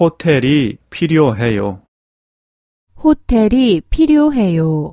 호텔이 필요해요. 호텔이 필요해요.